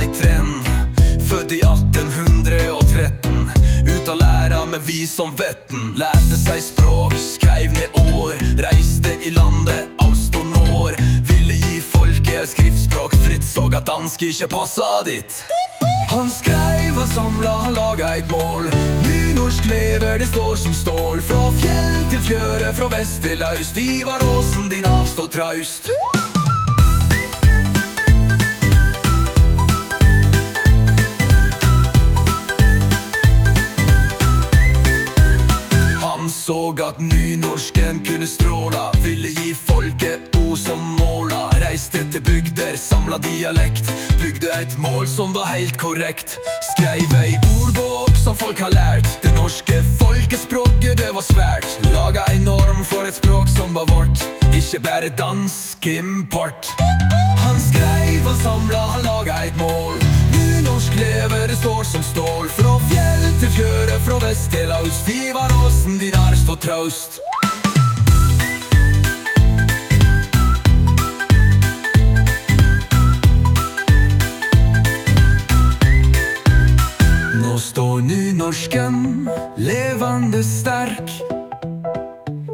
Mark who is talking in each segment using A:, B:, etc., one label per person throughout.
A: ei trend. Født i 1813. Ut av læra med vi som vetten. Lærte seg språk, skreiv ned år. Reiste i landet, avstod når. Ville gi folket skriftspråk fritt. Så at dansk ikke passa dit. Han skreiv og samla, han laga eit mål. Nynorsk lever, det står som stål. Fra fjell til fjøre, fra vest til øst. Ivar Aasen, din avstå traust. Han så at nynorsken kunne stråla Ville gi folket ord som måla Reiste til bygder, samla dialekt. Bygde et mål som var helt korrekt. Skreiv ei ordbok som folk har lært. Det norske folkespråket, det var svært. Laga ei norm for et språk som var vårt. Ikke bare dansk import. Han skreiv og samla, arst traust Nå står nynorsken levende sterk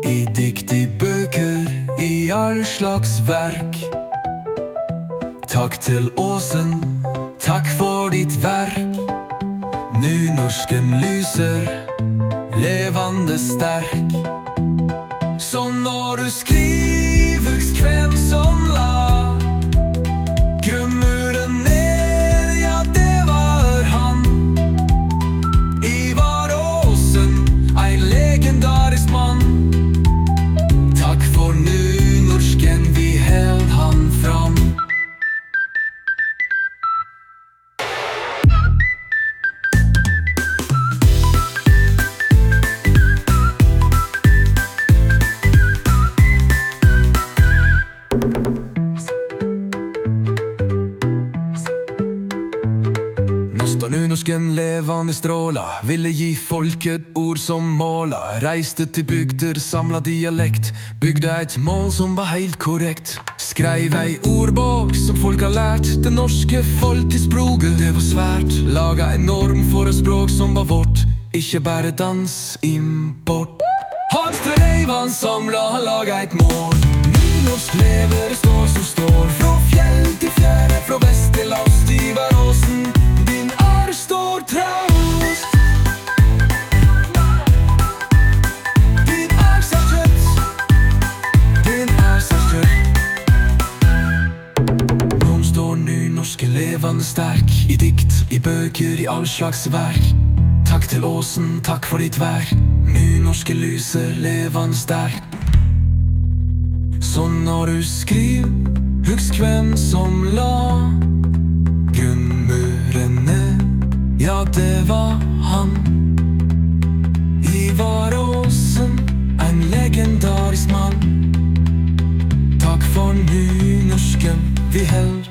A: I dikt, i bøker, i all slags verk. Takk til Åsen, takk for ditt verk. Nynorsken lyser, levende sterk. Så når du skriver, husk hvem som la nynorsken levende stråla Ville gi folket ord som måla Reiste til bygder, samla dialekt. Bygde et mål som var helt korrekt. Skreiv ei ordbok som folk har lært. Det norske folkespråket, det var svært. Laga en norm for et språk som var vårt. Ikke bare dans, import. Han skreiv, samla, han laga et mål. Nynorsk lever, står nynorske levende sterk I dikt, i bøker, i all slags verk Takk til Åsen, takk for ditt vær. Nynorske lyser levende sterk så når du skriver, husk hvem som la grunnmurene. Ja, det var han. Ivar Aasen, en legendarisk mann. Takk for nynorsken, vi held